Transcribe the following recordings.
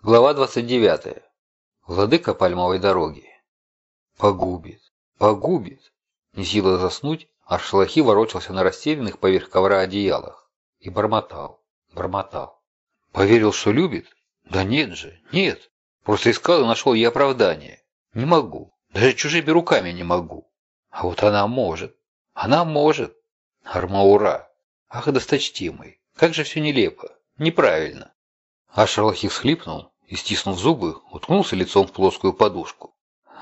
Глава 29. Владыка пальмовой дороги. Погубит, погубит. Не сила заснуть, а шалахи ворочался на расстеленных поверх ковра одеялах. И бормотал, бормотал. Поверил, что любит? Да нет же, нет. Просто искал и нашел ей оправдание. Не могу, даже чужими руками не могу. А вот она может, она может. Армаура. Ах, досточтимый, как же все нелепо, неправильно. А Шерлахи всхлипнул и, стиснув зубы, уткнулся лицом в плоскую подушку.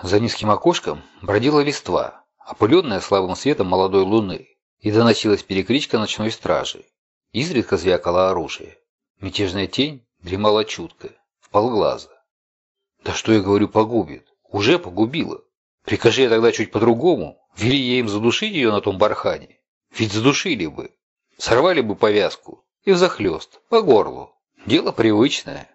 За низким окошком бродила листва, опыленная слабым светом молодой луны, и доносилась перекричка ночной стражи. Изредка звякало оружие. Мятежная тень дремала чутко, в полглаза. Да что я говорю, погубит. Уже погубила. Прикажи я тогда чуть по-другому, вели я им задушить ее на том бархане. Ведь задушили бы. Сорвали бы повязку и взахлест, по горлу. Дело привычное.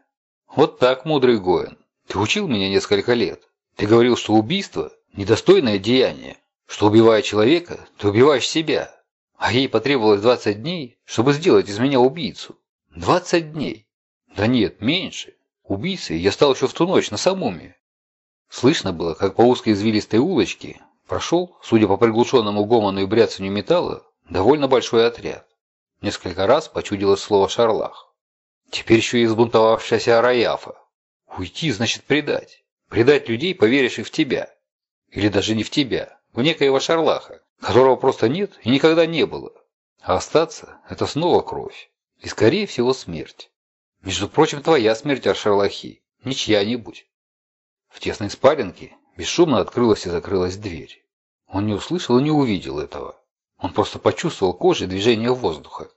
Вот так, мудрый Гоин. Ты учил меня несколько лет. Ты говорил, что убийство – недостойное деяние. Что убивая человека, ты убиваешь себя. А ей потребовалось 20 дней, чтобы сделать из меня убийцу. 20 дней. Да нет, меньше. Убийцей я стал еще в ту ночь на самуме. Слышно было, как по узкой извилистой улочке прошел, судя по приглушенному гомону и бряцанию металла, довольно большой отряд. Несколько раз почудилось слово «шарлах». Теперь еще и взбунтовавшаяся Араяфа. Уйти значит предать. Предать людей, поверивших в тебя. Или даже не в тебя, в некоего шарлаха, которого просто нет и никогда не было. А остаться – это снова кровь. И, скорее всего, смерть. Между прочим, твоя смерть, Аршарлахи, не чья-нибудь. В тесной спаленке бесшумно открылась и закрылась дверь. Он не услышал и не увидел этого. Он просто почувствовал кожей движение воздуха.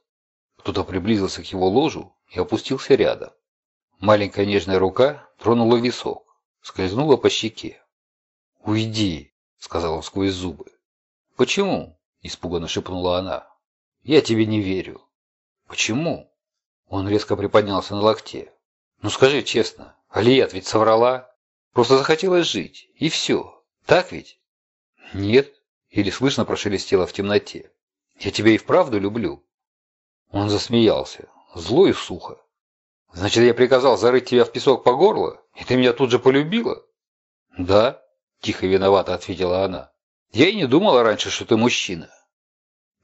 Кто-то приблизился к его ложу и опустился рядом. Маленькая нежная рука тронула висок, скользнула по щеке. «Уйди!» — сказал он сквозь зубы. «Почему?» — испуганно шепнула она. «Я тебе не верю». «Почему?» Он резко приподнялся на локте. «Ну скажи честно, Алият ведь соврала? Просто захотелось жить, и все. Так ведь?» «Нет», — или слышно прошелестело в темноте. «Я тебя и вправду люблю». Он засмеялся зло и сухо. «Значит, я приказал зарыть тебя в песок по горло, и ты меня тут же полюбила?» «Да», – тихо и виновато ответила она. «Я и не думала раньше, что ты мужчина».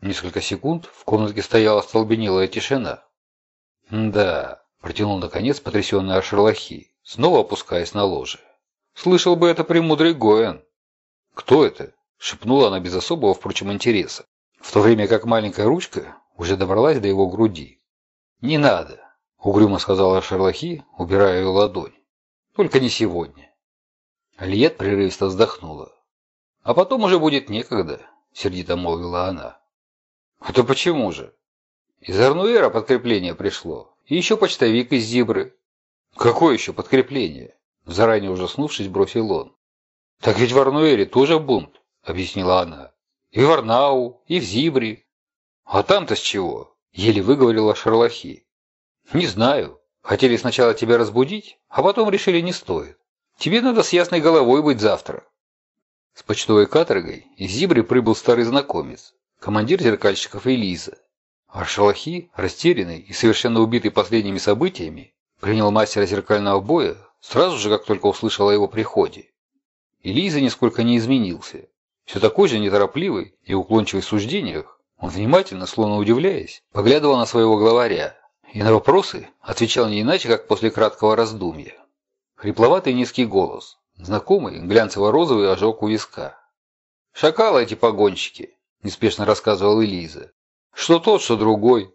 Несколько секунд в комнатке стояла столбенелая тишина. «Да», – протянул наконец потрясенный Ашерлахи, снова опускаясь на ложе. «Слышал бы это премудрый Гоэн». «Кто это?» – шепнула она без особого, впрочем, интереса, в то время как маленькая ручка уже добралась до его груди. «Не надо», — угрюмо сказала Шерлахи, убирая ее ладонь. «Только не сегодня». Альет прерывисто вздохнула. «А потом уже будет некогда», — сердито молвила она. «Это почему же?» «Из Арнуэра подкрепление пришло, и еще почтовик из Зибры». «Какое еще подкрепление?» Заранее ужаснувшись, бросил он. «Так ведь в Арнуэре тоже бунт», — объяснила она. «И в Арнау, и в Зибре». «А там-то с чего?» Еле выговорила Шерлахи. «Не знаю. Хотели сначала тебя разбудить, а потом решили не стоит. Тебе надо с ясной головой быть завтра». С почтовой каторгой из Зибры прибыл старый знакомец, командир зеркальщиков Элиза. А Шалахи, растерянный и совершенно убитый последними событиями, принял мастера зеркального боя сразу же, как только услышал о его приходе. Элиза нисколько не изменился. Все такой же неторопливый и уклончивый в суждениях, он внимательно, словно удивляясь, поглядывал на своего главаря и на вопросы отвечал не иначе, как после краткого раздумья. Хрипловатый низкий голос, знакомый глянцево-розовый ожог у виска. «Шакалы эти погонщики», – неспешно рассказывал Элиза. «Что тот, что другой.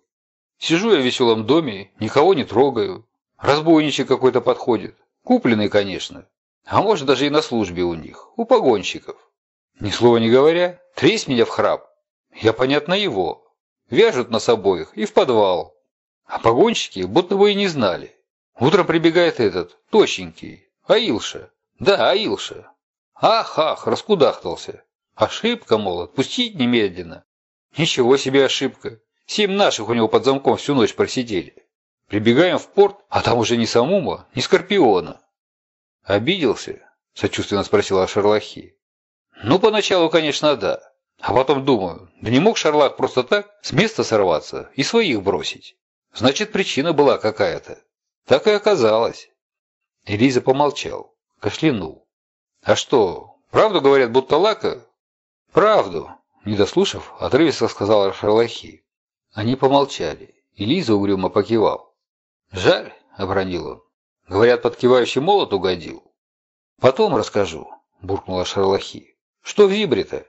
Сижу я в веселом доме, никого не трогаю. Разбойничек какой-то подходит. Купленный, конечно. А может, даже и на службе у них, у погонщиков. Ни слова не говоря, тресь меня в храп. Я, понятно, его. Вяжут нас обоих и в подвал. А погонщики будто бы и не знали. Утром прибегает этот, тощенький, Аилша. Да, Аилша. Ах-ах, раскудахтался. Ошибка, мол, отпустить немедленно. Ничего себе ошибка. Семь наших у него под замком всю ночь просидели. Прибегаем в порт, а там уже ни Самума, ни Скорпиона. Обиделся? Сочувственно спросила Шарлахи. Ну, поначалу, конечно, да. А потом думаю, да не мог Шарлак просто так с места сорваться и своих бросить. Значит, причина была какая-то. Так и оказалось. Элиза помолчал, кашлянул. «А что, правду говорят, будто лака?» «Правду», — не дослушав, отрывисто сказал Шарлахи. Они помолчали, и Лиза угрюмо покивал. «Жаль», — обронил он. «Говорят, подкивающий молот угодил». «Потом расскажу», — буркнула Шарлахи. «Что в Зибре-то?»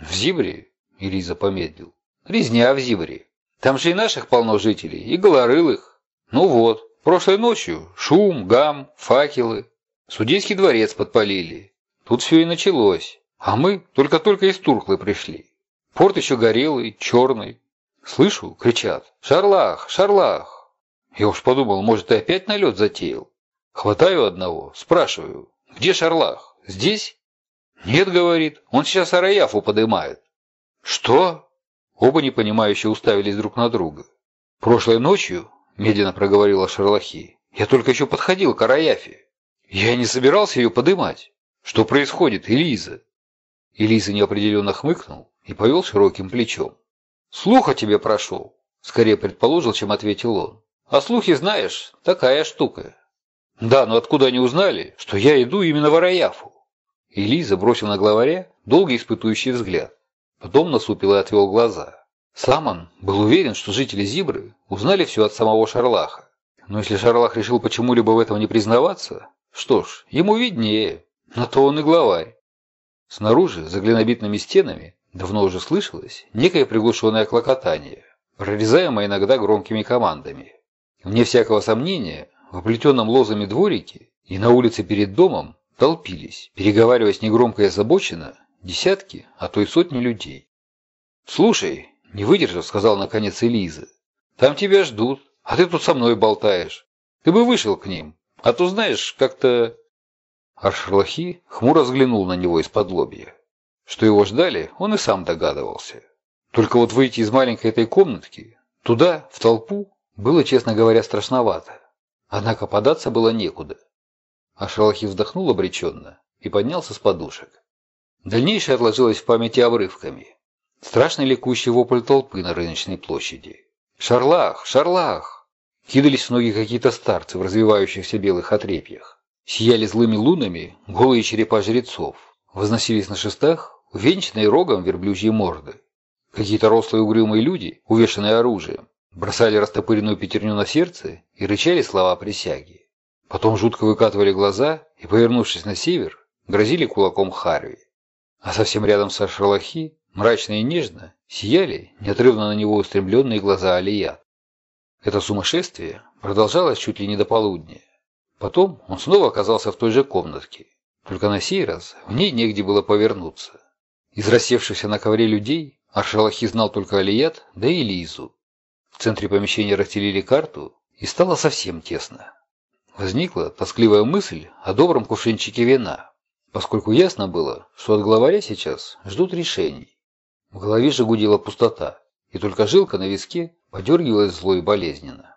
«В Зибре?» — Элиза помедлил. «Резня в Зибре. Там же и наших полно жителей, и голорылых. Ну вот, прошлой ночью шум, гам, факелы. Судейский дворец подпалили. Тут все и началось. А мы только-только из Турклы пришли. Порт еще горелый, черный. Слышу, кричат «Шарлах! Шарлах!» Я уж подумал, может, ты опять налет затеял. Хватаю одного, спрашиваю, где Шарлах? Здесь? Нет, говорит, он сейчас Араяфу подымает. Что? Оба непонимающе уставились друг на друга. Прошлой ночью, медленно проговорила Шарлахи, я только еще подходил к Араяфе. Я не собирался ее подымать. Что происходит, Элиза? Элиза неопределенно хмыкнул и повел широким плечом. «Слух о тебе прошел», — скорее предположил, чем ответил он. «А слухи, знаешь, такая штука». «Да, но откуда они узнали, что я иду именно в Араяфу?» Элиза бросил на главаря долгий испытующий взгляд. Потом насупил и отвел глаза. Сам был уверен, что жители Зибры узнали все от самого Шарлаха. Но если Шарлах решил почему-либо в этом не признаваться, что ж, ему виднее, на то он и главарь. Снаружи, за глинобитными стенами, давно уже слышалось некое приглушенное клокотание, прорезаемое иногда громкими командами. Вне всякого сомнения, в оплетенном лозами дворике и на улице перед домом толпились, переговариваясь негромко и озабоченно, десятки, а то и сотни людей. «Слушай», — не выдержав, сказал наконец Элиза, — «там тебя ждут, а ты тут со мной болтаешь. Ты бы вышел к ним, а то, знаешь, как-то...» Аршерлахи хмуро взглянул на него из-под лобья. Что его ждали, он и сам догадывался. Только вот выйти из маленькой этой комнатки, туда, в толпу, было, честно говоря, страшновато. Однако податься было некуда. Ашралахи вздохнул обреченно и поднялся с подушек. Дальнейшее отложилось в памяти обрывками. Страшный ликующий вопль толпы на рыночной площади. «Шарлах! Шарлах!» Кидались в ноги какие-то старцы в развивающихся белых отрепьях. Сияли злыми лунами голые черепа жрецов. Возносились на шестах, увенчанные рогом верблюжьи морды. Какие-то рослые угрюмые люди, увешанные оружием, бросали растопыренную пятерню на сердце и рычали слова присяги. Потом жутко выкатывали глаза и, повернувшись на север, грозили кулаком Харви. А совсем рядом со Шарлахи, мрачно и нежно, сияли неотрывно на него устремленные глаза Алия. Это сумасшествие продолжалось чуть ли не до полудня. Потом он снова оказался в той же комнатке, только на сей раз в ней негде было повернуться. Из рассевшихся на ковре людей Аршалахи знал только Алият, да и Лизу. В центре помещения расстелили карту, и стало совсем тесно. Возникла тоскливая мысль о добром кувшинчике вина, поскольку ясно было, что от главаря сейчас ждут решений. В голове же гудела пустота, и только жилка на виске подергивалась зло и болезненно.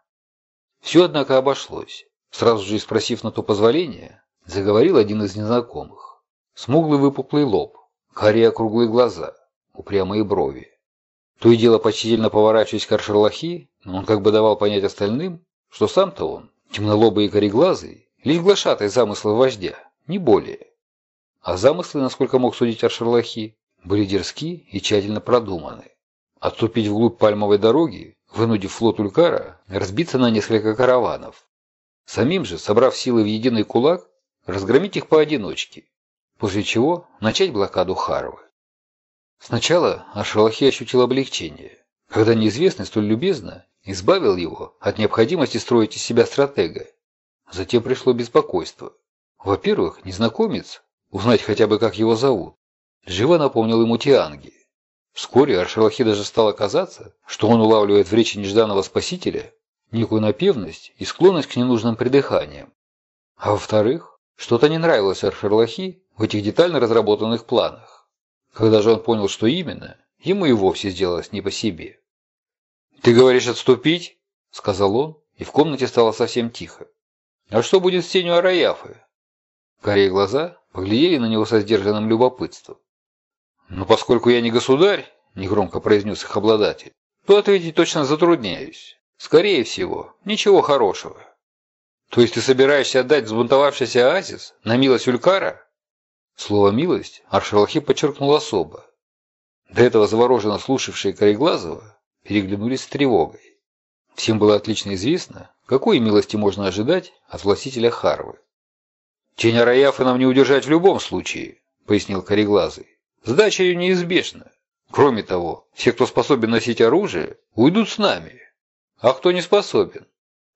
Все, однако, обошлось. Сразу же спросив на то позволение, заговорил один из незнакомых. Смуглый выпуклый лоб, карие округлые глаза, упрямые брови. То и дело почтительно поворачиваясь к Аршерлахи, он как бы давал понять остальным, что сам-то он, темнолобый и кореглазый, лишь глашатай замысла вождя, не более. А замыслы, насколько мог судить Аршерлахи, были дерзки и тщательно продуманы. Отступить вглубь пальмовой дороги, вынудив флот Улькара разбиться на несколько караванов. Самим же, собрав силы в единый кулак, разгромить их поодиночке, после чего начать блокаду Харвы. Сначала Аршалахи ощутил облегчение, когда неизвестный столь любезно избавил его от необходимости строить из себя стратега. Затем пришло беспокойство. Во-первых, незнакомец, узнать хотя бы как его зовут, живо напомнил ему Тианги. Вскоре Аршалахи даже стало казаться, что он улавливает в речи нежданного спасителя некую напевность и склонность к ненужным придыханиям. А во-вторых, что-то не нравилось Аршерлахи в этих детально разработанных планах. Когда же он понял, что именно, ему и вовсе сделалось не по себе. «Ты говоришь отступить?» – сказал он, и в комнате стало совсем тихо. «А что будет с тенью Араяфы?» Карие глаза поглядели на него со сдержанным любопытством. «Но поскольку я не государь», – негромко произнес их обладатель, – «то ответить точно затрудняюсь. Скорее всего, ничего хорошего». То есть ты собираешься отдать взбунтовавшийся оазис на милость Улькара? Слово «милость» Аршалахи подчеркнул особо. До этого завороженно слушавшие Кореглазова переглянулись с тревогой. Всем было отлично известно, какой милости можно ожидать от властителя Харвы. «Тень Араяфа нам не удержать в любом случае», — пояснил Кореглазый. «Сдача ее неизбежна. Кроме того, все, кто способен носить оружие, уйдут с нами. А кто не способен,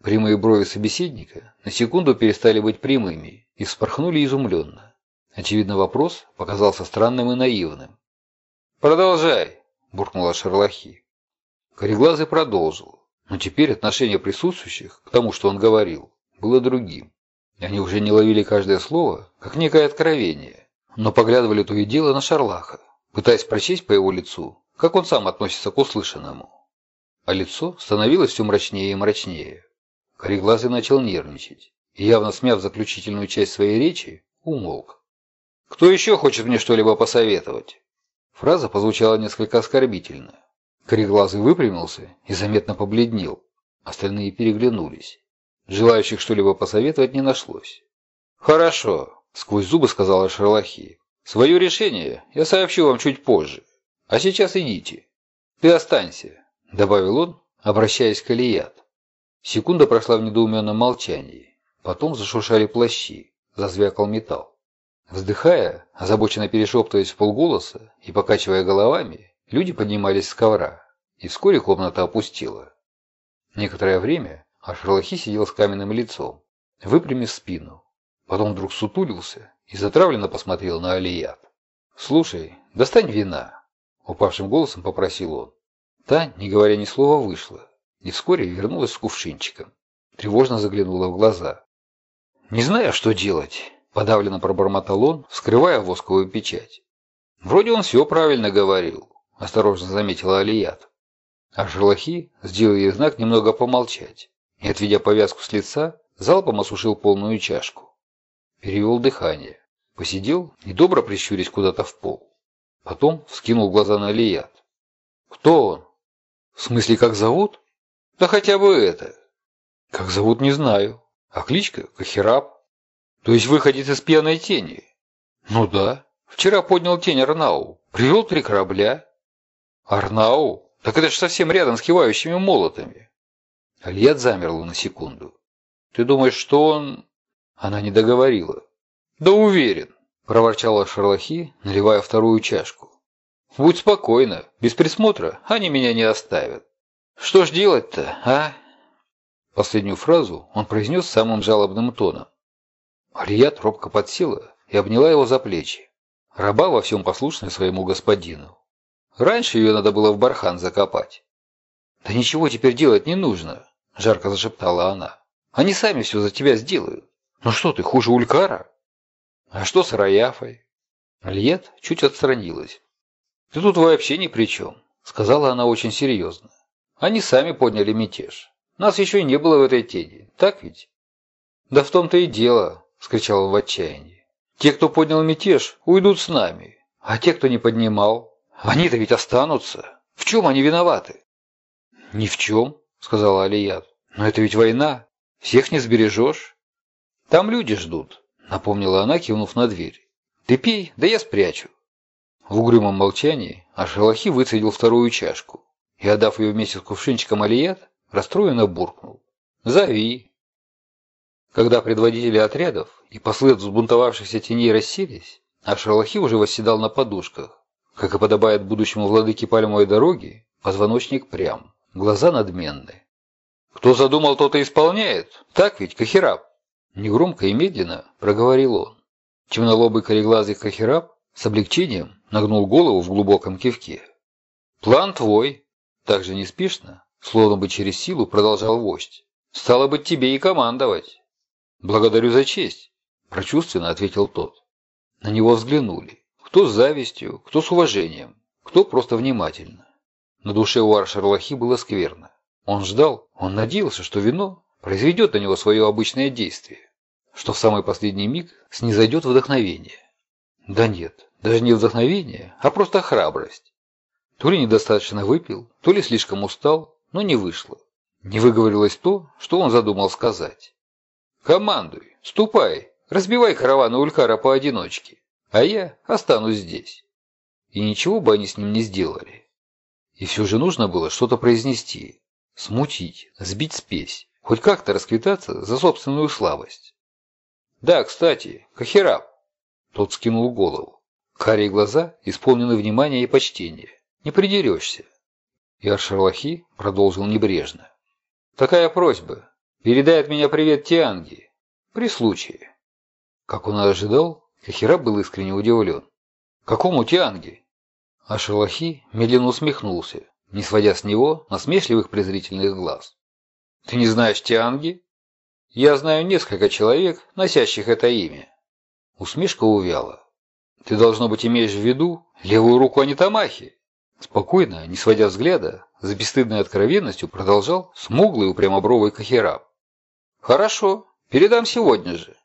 Прямые брови собеседника на секунду перестали быть прямыми и вспорхнули изумленно. Очевидно, вопрос показался странным и наивным. «Продолжай!» – буркнула Шерлахи. Кореглазый продолжил, но теперь отношение присутствующих к тому, что он говорил, было другим. Они уже не ловили каждое слово, как некое откровение, но поглядывали то и дело на Шарлаха, пытаясь прочесть по его лицу, как он сам относится к услышанному. А лицо становилось все мрачнее и мрачнее. Кореглазый начал нервничать и, явно смяв заключительную часть своей речи, умолк. «Кто еще хочет мне что-либо посоветовать?» Фраза позвучала несколько оскорбительно. Кореглазый выпрямился и заметно побледнел. Остальные переглянулись. Желающих что-либо посоветовать не нашлось. «Хорошо», — сквозь зубы сказала Шерлахи. «Свое решение я сообщу вам чуть позже. А сейчас идите. Ты останься», — добавил он, обращаясь к Алият. Секунда прошла в недоуменном молчании. Потом зашуршали плащи, зазвякал металл. Вздыхая, озабоченно перешептываясь в полголоса и покачивая головами, люди поднимались с ковра, и вскоре комната опустила. Некоторое время Ашерлахи сидел с каменным лицом, выпрямив спину. Потом вдруг сутулился и затравленно посмотрел на Алият. «Слушай, достань вина!» — упавшим голосом попросил он. Та, не говоря ни слова, вышла и вскоре вернулась с кувшинчиком. Тревожно заглянула в глаза. «Не знаю, что делать», – подавленно пробормотал он, вскрывая восковую печать. «Вроде он все правильно говорил», – осторожно заметила Алият. А Шерлахи сделал ей знак немного помолчать и, отведя повязку с лица, залпом осушил полную чашку. Перевел дыхание, посидел, недобро прищурясь куда-то в пол. Потом вскинул глаза на Алият. «Кто он?» «В смысле, как зовут?» Да хотя бы это. Как зовут, не знаю. А кличка Кахираб. То есть выходит из пьяной тени. Ну да. Вчера поднял тень Арнау. Привел три корабля. Арнау? Так это ж совсем рядом с кивающими молотами. Альят замерла на секунду. Ты думаешь, что он... Она не договорила. Да уверен, проворчала Шарлахи, наливая вторую чашку. Будь спокойна, без присмотра они меня не оставят. «Что ж делать-то, а?» Последнюю фразу он произнес самым жалобным тоном. Алият робко подсела и обняла его за плечи. Раба во всем послушная своему господину. Раньше ее надо было в бархан закопать. «Да ничего теперь делать не нужно», — жарко зашептала она. «Они сами все за тебя сделают. Ну что ты, хуже Улькара?» «А что с Раяфой?» Альет чуть отстранилась. «Ты тут вообще ни при чем», — сказала она очень серьезно. Они сами подняли мятеж. Нас еще и не было в этой тени, так ведь? Да в том-то и дело, скричал он в отчаянии. Те, кто поднял мятеж, уйдут с нами, а те, кто не поднимал, они-то ведь останутся. В чем они виноваты? Ни в чем, сказала Алият. Но это ведь война, всех не сбережешь. Там люди ждут, напомнила она, кивнув на дверь. Ты пей, да я спрячу. В угрюмом молчании Ашалахи выцедил вторую чашку и, отдав ее вместе с кувшинчиком Алият, расстроенно буркнул. «Зови!» Когда предводители отрядов и послы взбунтовавшихся теней расселись, а Шарлахи уже восседал на подушках. Как и подобает будущему владыке пальмовой дороги, позвоночник прям, глаза надменны. «Кто задумал, тот и исполняет. Так ведь, Кахираб?» Негромко и медленно проговорил он. Темнолобый кореглазый Кахираб с облегчением нагнул голову в глубоком кивке. «План твой, так же неспешно, словно бы через силу, продолжал вождь. «Стало быть, тебе и командовать». «Благодарю за честь», – прочувственно ответил тот. На него взглянули. Кто с завистью, кто с уважением, кто просто внимательно. На душе у Аршерлахи было скверно. Он ждал, он надеялся, что вино произведет на него свое обычное действие, что в самый последний миг снизойдет вдохновение. Да нет, даже не вдохновение, а просто храбрость. То ли недостаточно выпил, то ли слишком устал, но не вышло. Не выговорилось то, что он задумал сказать. Командуй, ступай, разбивай караваны Улькара поодиночке, а я останусь здесь. И ничего бы они с ним не сделали. И все же нужно было что-то произнести, смутить, сбить спесь, хоть как-то расквитаться за собственную слабость. «Да, кстати, Кахираб!» Тот скинул голову. Карие глаза исполнены внимания и почтения. Не придерешься. И Аршерлахи продолжил небрежно. «Такая просьба. Передай от меня привет Тианги. При случае». Как он и ожидал, Кахираб был искренне удивлен. «Какому Тианге?» А Шалахи медленно усмехнулся, не сводя с него насмешливых презрительных глаз. «Ты не знаешь Тианги?» «Я знаю несколько человек, носящих это имя». Усмешка увяла. «Ты, должно быть, имеешь в виду левую руку Анитамахи?» Спокойно, не сводя взгляда, с бесстыдной откровенностью продолжал смуглый упрямобровый Кахираб. «Хорошо, передам сегодня же.